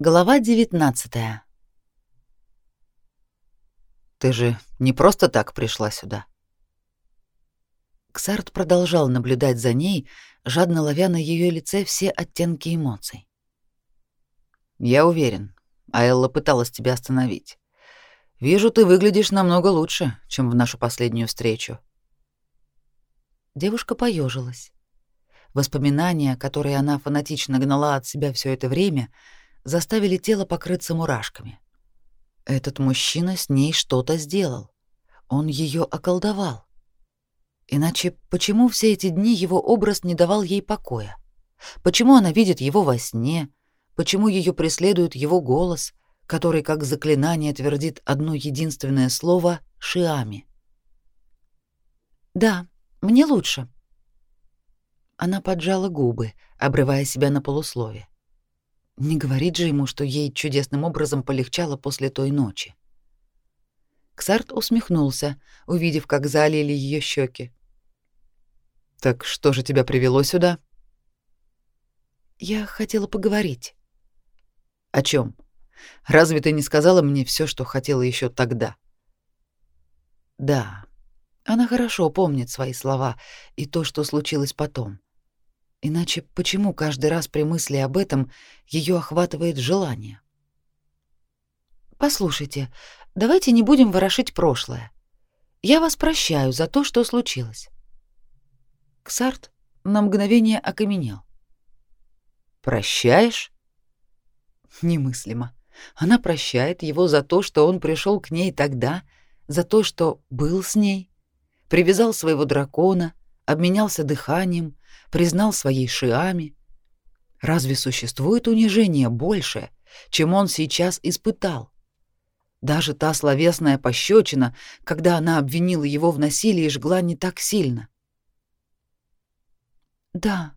Глава 19. Ты же не просто так пришла сюда. Ксарт продолжал наблюдать за ней, жадно ловя на ее лице все оттенки эмоций. Я уверен, Аэлла пыталась тебя остановить. Вижу, ты выглядишь намного лучше, чем в нашу последнюю встречу. Девушка поежилась. Воспоминания, которые она фанатично гнала от себя все это время, заставили тело покрыться мурашками. Этот мужчина с ней что-то сделал. Он ее околдовал. Иначе почему все эти дни его образ не давал ей покоя? Почему она видит его во сне? Почему ее преследует его голос, который как заклинание твердит одно единственное слово «шиами»? «Да, мне лучше». Она поджала губы, обрывая себя на полуслове. Не говорит же ему, что ей чудесным образом полегчало после той ночи. Ксарт усмехнулся, увидев, как залили ее щеки. Так что же тебя привело сюда? Я хотела поговорить. О чем? Разве ты не сказала мне все, что хотела еще тогда? Да. Она хорошо помнит свои слова и то, что случилось потом. Иначе почему каждый раз при мысли об этом ее охватывает желание? Послушайте, давайте не будем ворошить прошлое. Я вас прощаю за то, что случилось. Ксарт на мгновение окаменел. Прощаешь? Немыслимо. Она прощает его за то, что он пришел к ней тогда, за то, что был с ней, привязал своего дракона, обменялся дыханием, признал своей шиами. Разве существует унижение больше, чем он сейчас испытал? Даже та словесная пощечина, когда она обвинила его в насилии, жгла не так сильно. Да.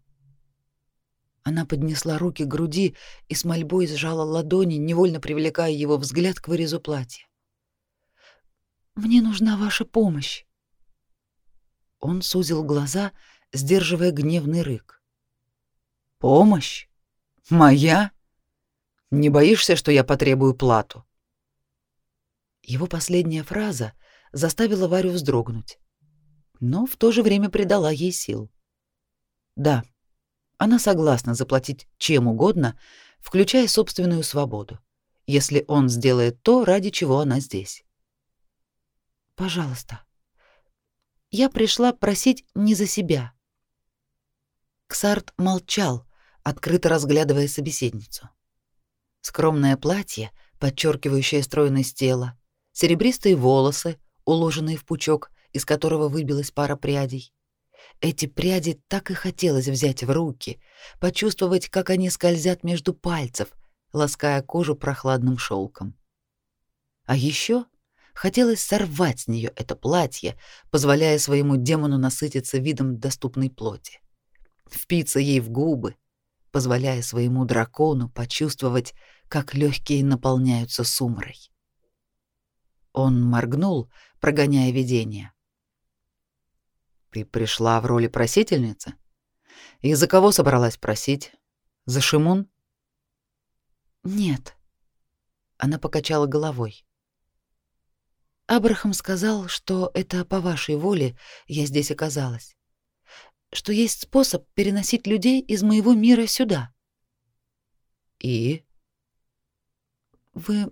Она поднесла руки к груди и с мольбой сжала ладони, невольно привлекая его взгляд к вырезу платья. Мне нужна ваша помощь. Он сузил глаза сдерживая гневный рык. «Помощь? Моя? Не боишься, что я потребую плату?» Его последняя фраза заставила Варю вздрогнуть, но в то же время придала ей сил. Да, она согласна заплатить чем угодно, включая собственную свободу, если он сделает то, ради чего она здесь. Пожалуйста. Я пришла просить не за себя. Ксарт молчал, открыто разглядывая собеседницу. Скромное платье, подчеркивающее стройность тела, серебристые волосы, уложенные в пучок, из которого выбилась пара прядей. Эти пряди так и хотелось взять в руки, почувствовать, как они скользят между пальцев, лаская кожу прохладным шелком. А еще хотелось сорвать с нее это платье, позволяя своему демону насытиться видом доступной плоти впиться ей в губы, позволяя своему дракону почувствовать, как легкие наполняются сумрой. Он моргнул, прогоняя видение. Ты пришла в роли просительницы? И за кого собралась просить? За Шимун? Нет. Она покачала головой. Абрахам сказал, что это по вашей воле я здесь оказалась что есть способ переносить людей из моего мира сюда. И вы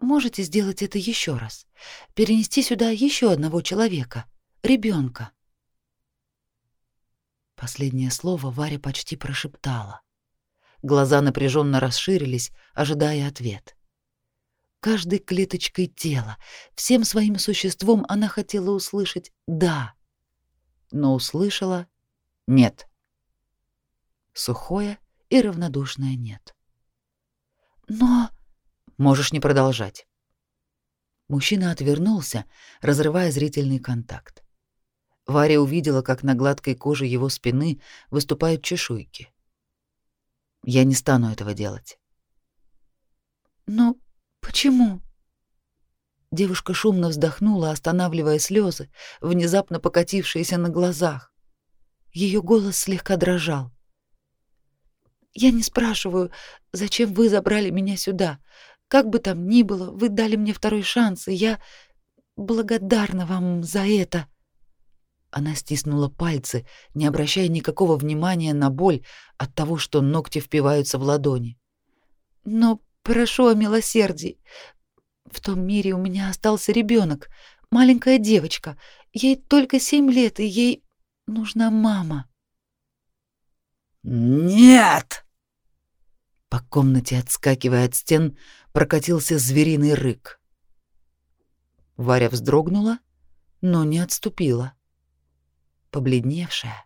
можете сделать это еще раз. Перенести сюда еще одного человека, ребенка. Последнее слово Варя почти прошептала. Глаза напряженно расширились, ожидая ответ. Каждой клеточкой тела, всем своим существом она хотела услышать «да», но услышала нет. Сухое и равнодушное нет. Но можешь не продолжать. Мужчина отвернулся, разрывая зрительный контакт. Варя увидела, как на гладкой коже его спины выступают чешуйки. Я не стану этого делать. Но почему? Девушка шумно вздохнула, останавливая слезы, внезапно покатившиеся на глазах. Ее голос слегка дрожал. Я не спрашиваю, зачем вы забрали меня сюда. Как бы там ни было, вы дали мне второй шанс, и я благодарна вам за это. Она стиснула пальцы, не обращая никакого внимания на боль от того, что ногти впиваются в ладони. Но прошу о милосердии. В том мире у меня остался ребенок, маленькая девочка. Ей только семь лет, и ей нужна мама. Нет! По комнате, отскакивая от стен, прокатился звериный рык. Варя вздрогнула, но не отступила. Побледневшая,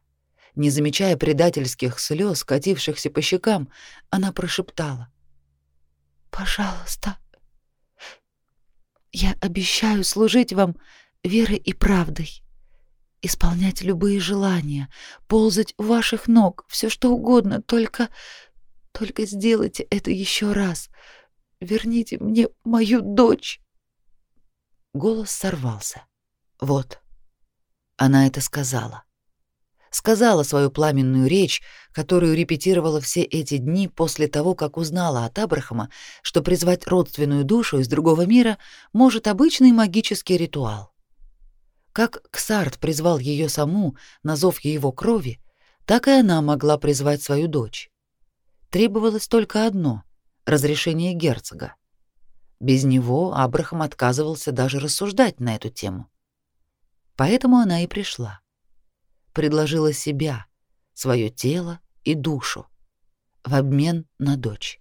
не замечая предательских слез, катившихся по щекам, она прошептала: "Пожалуйста, я обещаю служить вам верой и правдой, исполнять любые желания, ползать у ваших ног, все что угодно, только только сделайте это еще раз. Верните мне мою дочь. Голос сорвался. Вот. Она это сказала. Сказала свою пламенную речь, которую репетировала все эти дни после того, как узнала от Абрахама, что призвать родственную душу из другого мира может обычный магический ритуал. Как Ксарт призвал ее саму на зов его крови, так и она могла призвать свою дочь. Требовалось только одно — разрешение герцога. Без него Абрахам отказывался даже рассуждать на эту тему. Поэтому она и пришла. Предложила себя, свое тело и душу в обмен на дочь.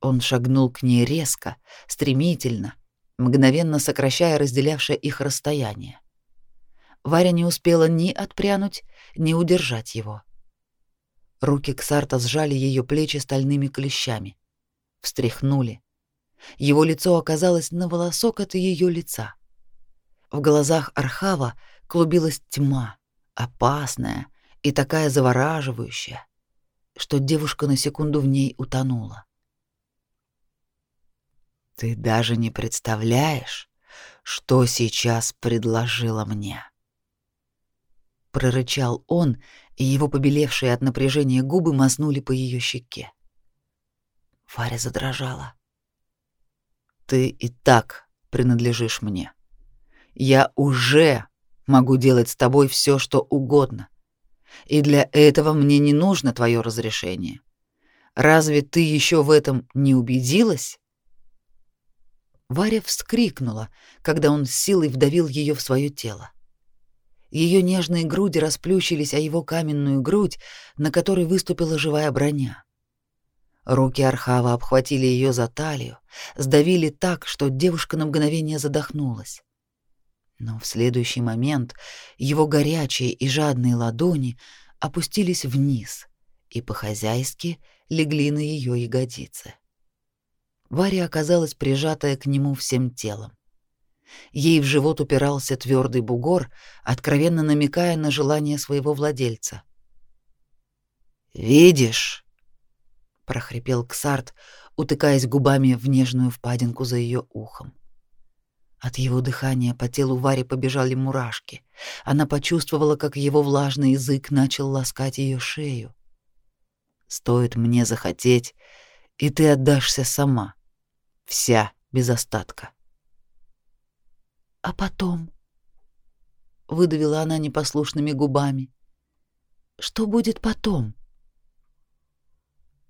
Он шагнул к ней резко, стремительно, мгновенно сокращая разделявшее их расстояние. Варя не успела ни отпрянуть, ни удержать его. Руки Ксарта сжали ее плечи стальными клещами, встряхнули. Его лицо оказалось на волосок от ее лица. В глазах Архава клубилась тьма, опасная и такая завораживающая, что девушка на секунду в ней утонула. Ты даже не представляешь, что сейчас предложила мне. Прорычал он, и его побелевшие от напряжения губы мазнули по ее щеке. Варя задрожала. Ты и так принадлежишь мне. Я уже могу делать с тобой все, что угодно. И для этого мне не нужно твое разрешение. Разве ты еще в этом не убедилась? Варя вскрикнула, когда он силой вдавил ее в свое тело. Ее нежные груди расплющились о его каменную грудь, на которой выступила живая броня. Руки Архава обхватили ее за талию, сдавили так, что девушка на мгновение задохнулась. Но в следующий момент его горячие и жадные ладони опустились вниз и по-хозяйски легли на ее ягодицы. Варя оказалась прижатая к нему всем телом. Ей в живот упирался твердый бугор, откровенно намекая на желание своего владельца. «Видишь?» — прохрипел Ксарт, утыкаясь губами в нежную впадинку за ее ухом. От его дыхания по телу Вари побежали мурашки. Она почувствовала, как его влажный язык начал ласкать ее шею. «Стоит мне захотеть, и ты отдашься сама, вся без остатка». «А потом?» — выдавила она непослушными губами. «Что будет потом?»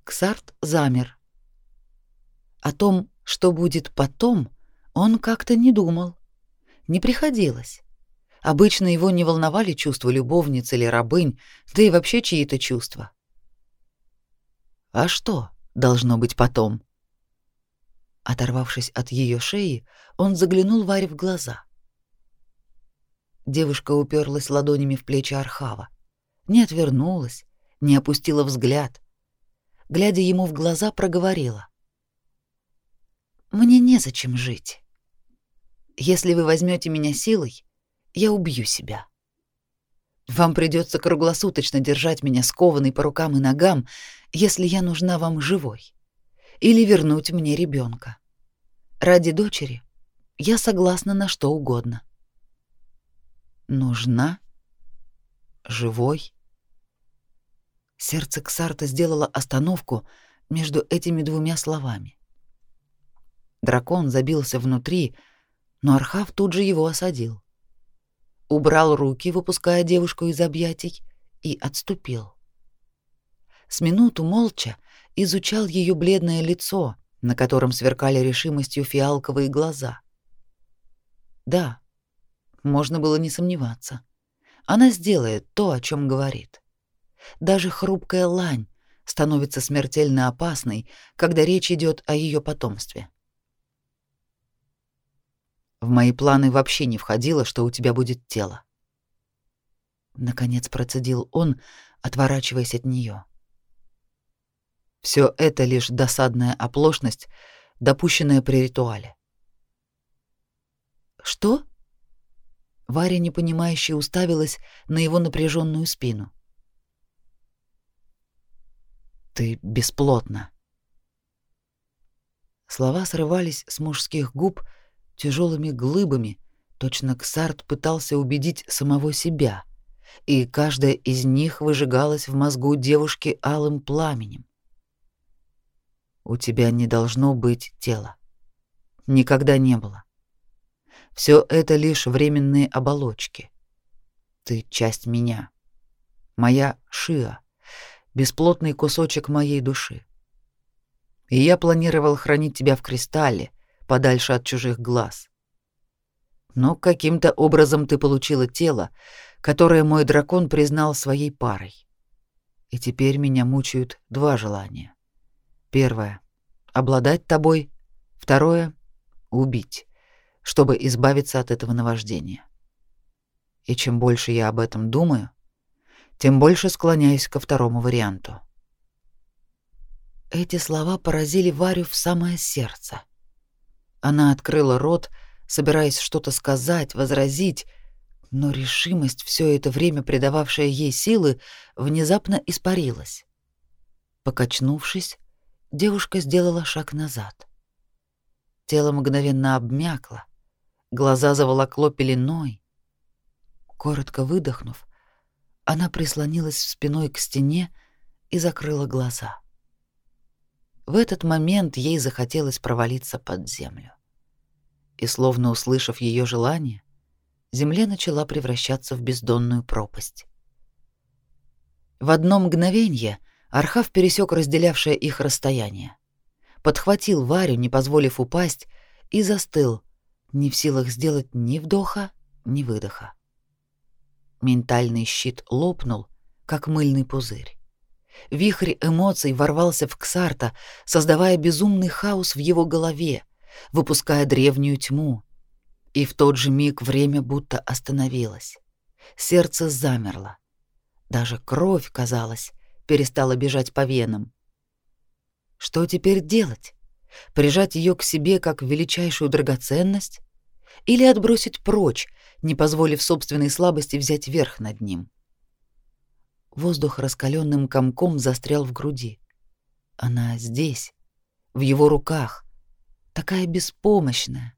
Ксарт замер. О том, что будет потом, он как-то не думал. Не приходилось. Обычно его не волновали чувства любовниц или рабынь, да и вообще чьи-то чувства. А что должно быть потом? Оторвавшись от ее шеи, он заглянул Варе в глаза. Девушка уперлась ладонями в плечи Архава, не отвернулась, не опустила взгляд. Глядя ему в глаза, проговорила: "Мне незачем жить. Если вы возьмете меня силой, я убью себя. Вам придется круглосуточно держать меня скованной по рукам и ногам, если я нужна вам живой, или вернуть мне ребенка. Ради дочери я согласна на что угодно. Нужна? Живой? Сердце Ксарта сделало остановку между этими двумя словами. Дракон забился внутри, но Архав тут же его осадил. Убрал руки, выпуская девушку из объятий, и отступил. С минуту молча изучал ее бледное лицо, на котором сверкали решимостью фиалковые глаза. Да, можно было не сомневаться. Она сделает то, о чем говорит. Даже хрупкая лань становится смертельно опасной, когда речь идет о ее потомстве. В мои планы вообще не входило, что у тебя будет тело. Наконец процедил он, отворачиваясь от нее. Все это лишь досадная оплошность, допущенная при ритуале. Что? Варя непонимающе уставилась на его напряженную спину. Ты бесплотна. Слова срывались с мужских губ тяжелыми глыбами, точно Ксарт пытался убедить самого себя, и каждая из них выжигалась в мозгу девушки алым пламенем. У тебя не должно быть тела. Никогда не было. Все это лишь временные оболочки. Ты часть меня. Моя Шиа, бесплотный кусочек моей души. И я планировал хранить тебя в кристалле, подальше от чужих глаз. Но каким-то образом ты получила тело, которое мой дракон признал своей парой. И теперь меня мучают два желания. Первое — обладать тобой. Второе — убить, чтобы избавиться от этого наваждения. И чем больше я об этом думаю, тем больше склоняюсь ко второму варианту. Эти слова поразили Варю в самое сердце. Она открыла рот, собираясь что-то сказать, возразить, но решимость, все это время придававшая ей силы, внезапно испарилась. Покачнувшись, девушка сделала шаг назад. Тело мгновенно обмякло, глаза заволокло пеленой. Коротко выдохнув, она прислонилась спиной к стене и закрыла глаза. В этот момент ей захотелось провалиться под землю. И словно услышав ее желание, земля начала превращаться в бездонную пропасть. В одно мгновение Архав пересек разделявшее их расстояние, подхватил Варю, не позволив упасть, и застыл, не в силах сделать ни вдоха, ни выдоха. Ментальный щит лопнул, как мыльный пузырь. Вихрь эмоций ворвался в Ксарта, создавая безумный хаос в его голове, выпуская древнюю тьму. И в тот же миг время будто остановилось. Сердце замерло. Даже кровь, казалось, перестала бежать по венам. Что теперь делать? Прижать ее к себе как величайшую драгоценность или отбросить прочь, не позволив собственной слабости взять верх над ним? Воздух раскаленным комком застрял в груди. Она здесь, в его руках, такая беспомощная,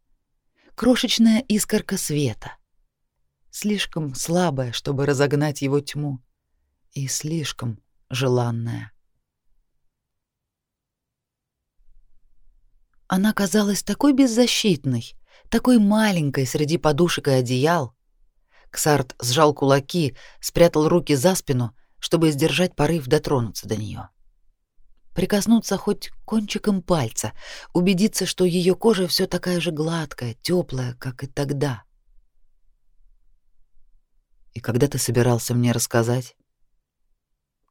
крошечная искорка света, слишком слабая, чтобы разогнать его тьму, и слишком желанная. Она казалась такой беззащитной, такой маленькой среди подушек и одеял. Ксарт сжал кулаки, спрятал руки за спину, чтобы сдержать порыв дотронуться до нее прикоснуться хоть кончиком пальца, убедиться, что ее кожа все такая же гладкая, теплая, как и тогда. И когда ты собирался мне рассказать?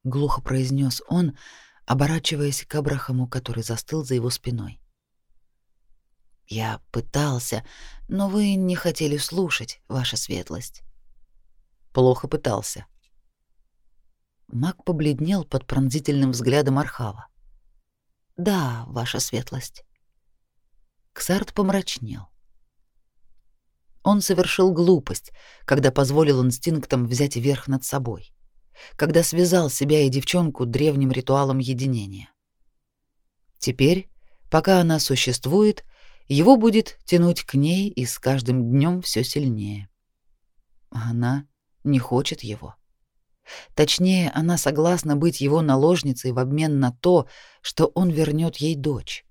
глухо произнес он, оборачиваясь к Абрахаму, который застыл за его спиной. Я пытался, но вы не хотели слушать, ваша светлость. Плохо пытался. Маг побледнел под пронзительным взглядом Архава. Да, ваша светлость. Ксарт помрачнел. Он совершил глупость, когда позволил инстинктам взять верх над собой, когда связал себя и девчонку древним ритуалом единения. Теперь, пока она существует, его будет тянуть к ней и с каждым днем все сильнее. Она не хочет его. Точнее, она согласна быть его наложницей в обмен на то, что он вернет ей дочь.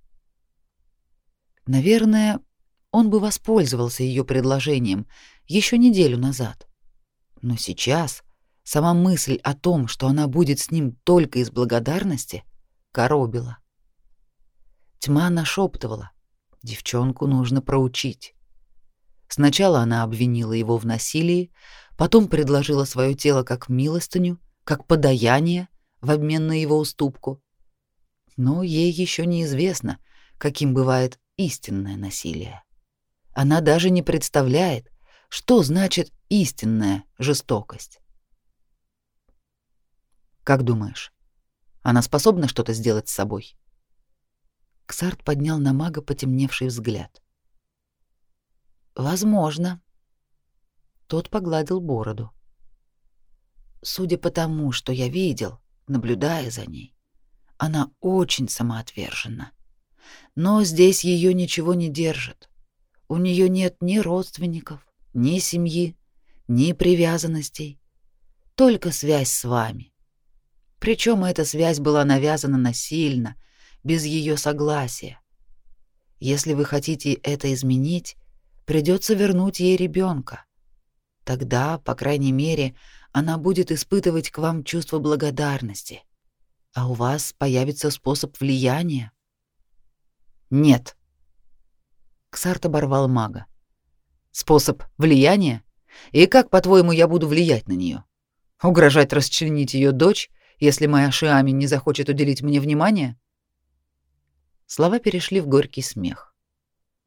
Наверное, он бы воспользовался ее предложением еще неделю назад. Но сейчас сама мысль о том, что она будет с ним только из благодарности, коробила. Тьма нашептывала, девчонку нужно проучить. Сначала она обвинила его в насилии, потом предложила свое тело как милостыню, как подаяние в обмен на его уступку. Но ей еще неизвестно, каким бывает истинное насилие. Она даже не представляет, что значит истинная жестокость. Как думаешь, она способна что-то сделать с собой? Ксарт поднял на мага потемневший взгляд. Возможно. Тот погладил бороду. Судя по тому, что я видел, наблюдая за ней, она очень самоотверженна. Но здесь ее ничего не держит. У нее нет ни родственников, ни семьи, ни привязанностей, только связь с вами. Причем эта связь была навязана насильно, без ее согласия. Если вы хотите это изменить, придется вернуть ей ребенка. Тогда, по крайней мере, она будет испытывать к вам чувство благодарности, а у вас появится способ влияния. Нет. Ксарт оборвал мага. Способ влияния? И как, по-твоему, я буду влиять на нее? Угрожать расчленить ее дочь, если моя Шиами не захочет уделить мне внимания? Слова перешли в горький смех.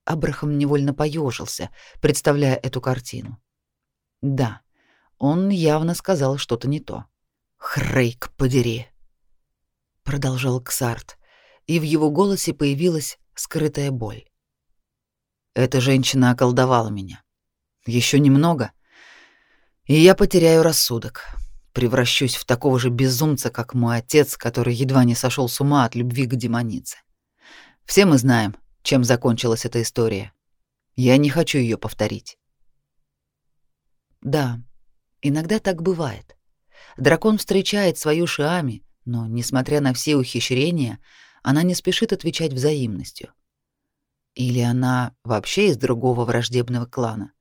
Абрахам невольно поежился, представляя эту картину. Да, он явно сказал что-то не то. «Хрейк, подери!» Продолжал Ксарт, и в его голосе появилась скрытая боль. «Эта женщина околдовала меня. Еще немного, и я потеряю рассудок, превращусь в такого же безумца, как мой отец, который едва не сошел с ума от любви к демонице. Все мы знаем, чем закончилась эта история. Я не хочу ее повторить. Да, иногда так бывает. Дракон встречает свою Шиами, но, несмотря на все ухищрения, она не спешит отвечать взаимностью. Или она вообще из другого враждебного клана.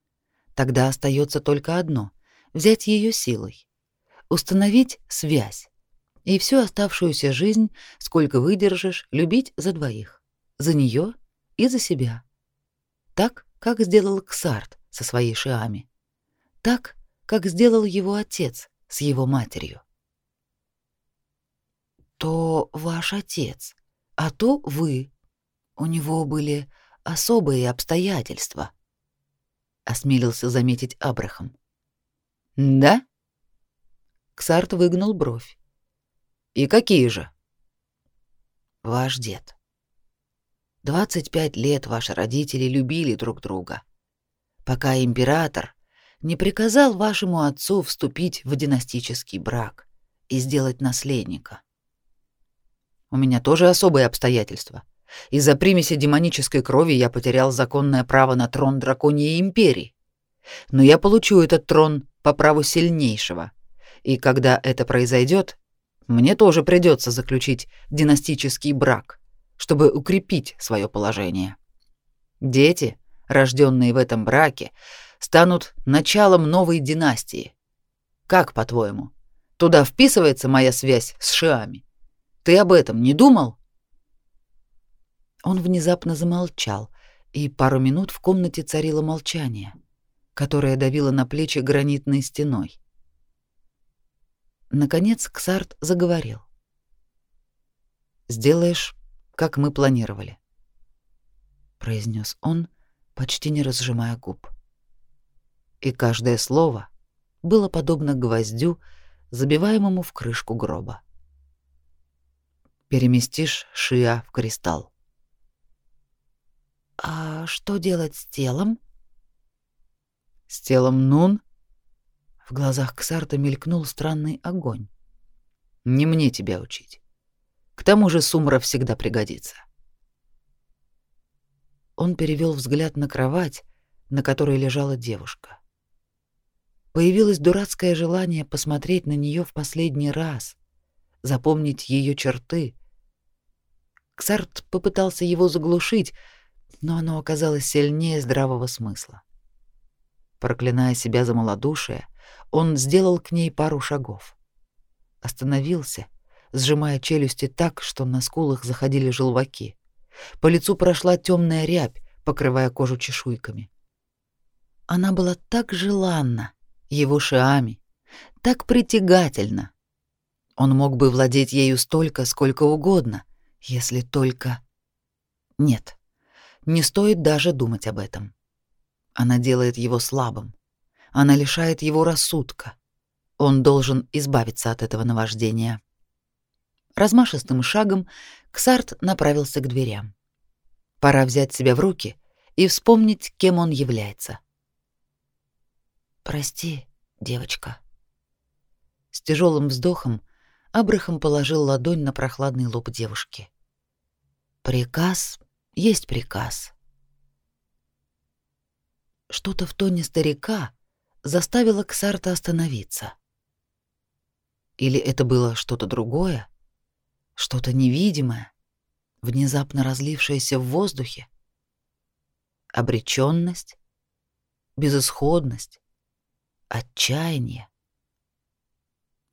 Тогда остается только одно — взять ее силой, установить связь, и всю оставшуюся жизнь, сколько выдержишь, любить за двоих за нее и за себя. Так, как сделал Ксарт со своей Шиами. Так, как сделал его отец с его матерью. То ваш отец, а то вы. У него были особые обстоятельства, осмелился заметить Абрахам. Да? Ксарт выгнул бровь. И какие же? Ваш дед 25 лет ваши родители любили друг друга, пока император не приказал вашему отцу вступить в династический брак и сделать наследника. У меня тоже особые обстоятельства. Из-за примеси демонической крови я потерял законное право на трон драконьей империи. Но я получу этот трон по праву сильнейшего. И когда это произойдет, мне тоже придется заключить династический брак чтобы укрепить свое положение. Дети, рожденные в этом браке, станут началом новой династии. Как, по-твоему, туда вписывается моя связь с Шиами? Ты об этом не думал? Он внезапно замолчал, и пару минут в комнате царило молчание, которое давило на плечи гранитной стеной. Наконец Ксарт заговорил. «Сделаешь как мы планировали, произнес он, почти не разжимая губ. И каждое слово было подобно гвоздю, забиваемому в крышку гроба. Переместишь Шиа в кристалл. А что делать с телом? С телом Нун? В глазах Ксарта мелькнул странный огонь. Не мне тебя учить. К тому же сумра всегда пригодится. Он перевел взгляд на кровать, на которой лежала девушка. Появилось дурацкое желание посмотреть на нее в последний раз, запомнить ее черты. Ксарт попытался его заглушить, но оно оказалось сильнее здравого смысла. Проклиная себя за малодушие, он сделал к ней пару шагов. Остановился, сжимая челюсти так, что на скулах заходили желваки. По лицу прошла темная рябь, покрывая кожу чешуйками. Она была так желанна его шиами, так притягательна. Он мог бы владеть ею столько, сколько угодно, если только... Нет, не стоит даже думать об этом. Она делает его слабым. Она лишает его рассудка. Он должен избавиться от этого наваждения. Размашистым шагом Ксарт направился к дверям. Пора взять себя в руки и вспомнить, кем он является. «Прости, девочка». С тяжелым вздохом Абрахам положил ладонь на прохладный лоб девушки. «Приказ есть приказ». Что-то в тоне старика заставило Ксарта остановиться. Или это было что-то другое, что-то невидимое, внезапно разлившееся в воздухе? Обречённость, безысходность, отчаяние.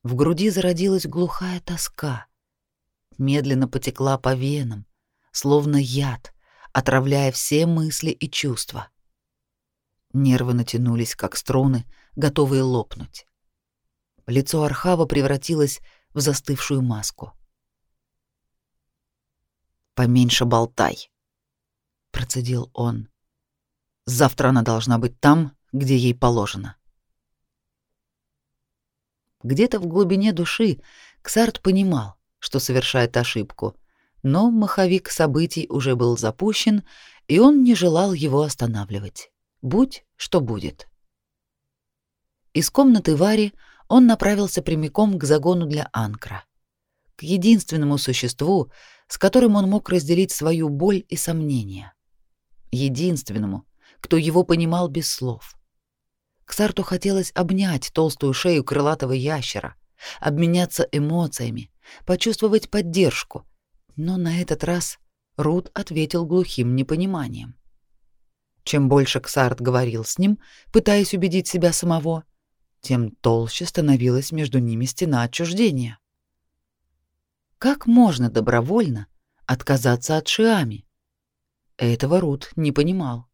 В груди зародилась глухая тоска, медленно потекла по венам, словно яд, отравляя все мысли и чувства. Нервы натянулись, как струны, готовые лопнуть. Лицо Архава превратилось в застывшую маску. «Поменьше болтай», — процедил он. «Завтра она должна быть там, где ей положено». Где-то в глубине души Ксарт понимал, что совершает ошибку, но маховик событий уже был запущен, и он не желал его останавливать. Будь что будет. Из комнаты Вари он направился прямиком к загону для анкра, к единственному существу, с которым он мог разделить свою боль и сомнения. Единственному, кто его понимал без слов. Ксарту хотелось обнять толстую шею крылатого ящера, обменяться эмоциями, почувствовать поддержку, но на этот раз Рут ответил глухим непониманием. Чем больше Ксарт говорил с ним, пытаясь убедить себя самого, тем толще становилась между ними стена отчуждения. Как можно добровольно отказаться от Шиами? Этого Рут не понимал.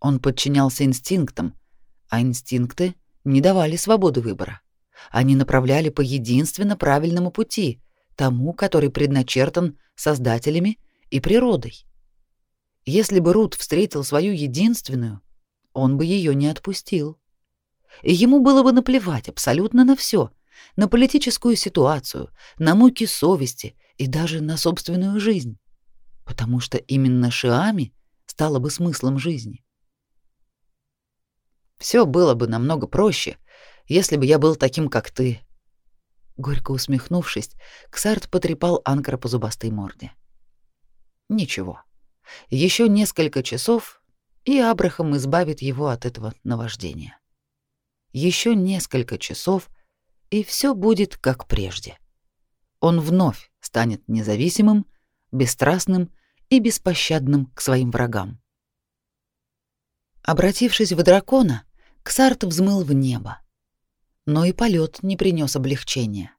Он подчинялся инстинктам, а инстинкты не давали свободы выбора. Они направляли по единственно правильному пути, тому, который предначертан создателями и природой. Если бы Рут встретил свою единственную, он бы ее не отпустил. И ему было бы наплевать абсолютно на все, на политическую ситуацию, на муки совести и даже на собственную жизнь, потому что именно Шиами стало бы смыслом жизни. Все было бы намного проще, если бы я был таким, как ты. Горько усмехнувшись, Ксарт потрепал Анкара по зубастой морде. Ничего. Еще несколько часов, и Абрахам избавит его от этого наваждения. Еще несколько часов, и все будет как прежде. Он вновь станет независимым, бесстрастным и беспощадным к своим врагам. Обратившись в дракона, Ксарт взмыл в небо. Но и полет не принес облегчения.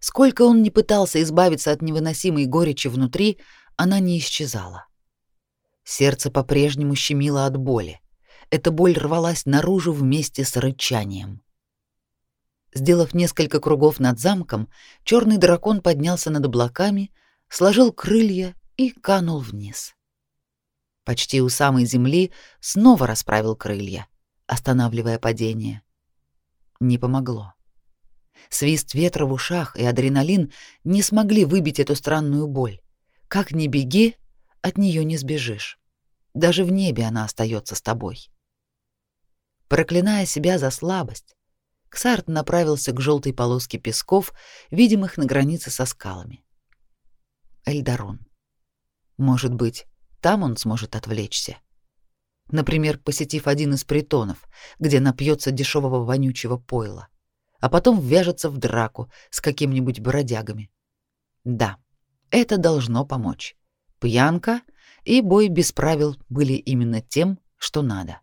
Сколько он не пытался избавиться от невыносимой горечи внутри, она не исчезала. Сердце по-прежнему щемило от боли. Эта боль рвалась наружу вместе с рычанием. Сделав несколько кругов над замком, черный дракон поднялся над облаками, сложил крылья и канул вниз. Почти у самой земли снова расправил крылья, останавливая падение. Не помогло. Свист ветра в ушах и адреналин не смогли выбить эту странную боль. Как ни беги, от нее не сбежишь. Даже в небе она остается с тобой. Проклиная себя за слабость, Ксарт направился к желтой полоске песков, видимых на границе со скалами. Эльдарон. Может быть, там он сможет отвлечься. Например, посетив один из притонов, где напьется дешевого вонючего пойла, а потом ввяжется в драку с какими-нибудь бродягами. Да, это должно помочь. Пьянка и бой без правил были именно тем, что надо.